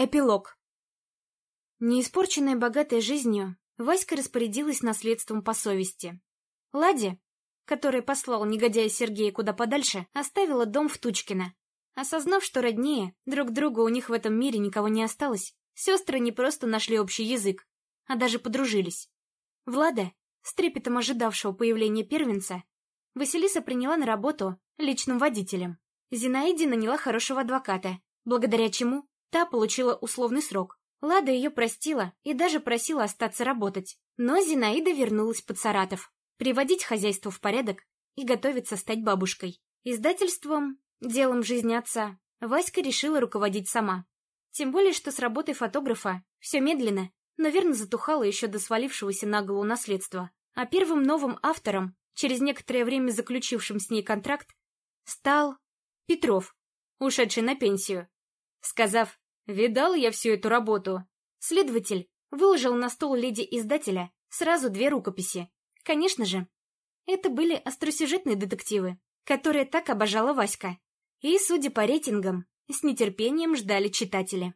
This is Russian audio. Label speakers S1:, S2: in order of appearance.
S1: Эпилог. Не испорченная богатой жизнью, Васька распорядилась наследством по совести. Ладе, который послал негодяя Сергея куда подальше, оставила дом в Тучкино. Осознав, что роднее, друг другу у них в этом мире никого не осталось, сестры не просто нашли общий язык, а даже подружились. Влада, с трепетом ожидавшего появления первенца, Василиса приняла на работу личным водителем. Зинаиде наняла хорошего адвоката, благодаря чему Та получила условный срок. Лада ее простила и даже просила остаться работать. Но Зинаида вернулась под Саратов, приводить хозяйство в порядок и готовиться стать бабушкой. Издательством, делом жизни отца, Васька решила руководить сама. Тем более, что с работой фотографа все медленно, но верно затухало еще до свалившегося на голову наследства. А первым новым автором, через некоторое время заключившим с ней контракт, стал Петров, ушедший на пенсию. Сказав «Видал я всю эту работу», следователь выложил на стол леди-издателя сразу две рукописи. Конечно же, это были остросюжетные детективы, которые так обожала Васька. И, судя по рейтингам, с нетерпением ждали читатели.